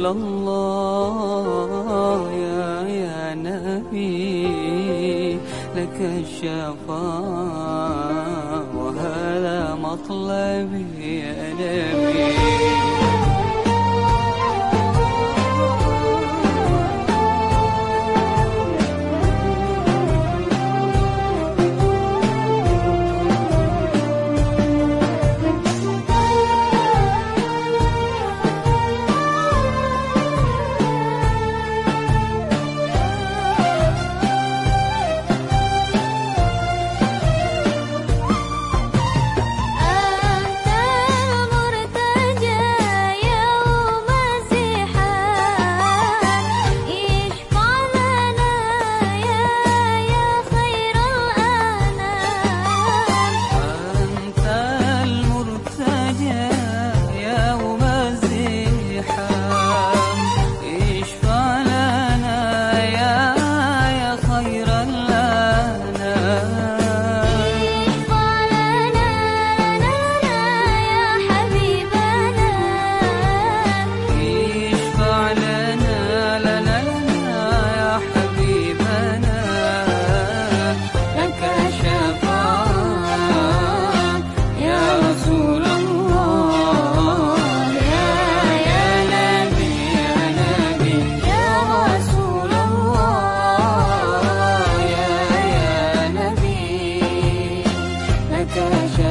رسول الله يا يا نبي لك الشفاء وهذا مطلبي يا نبي. calle.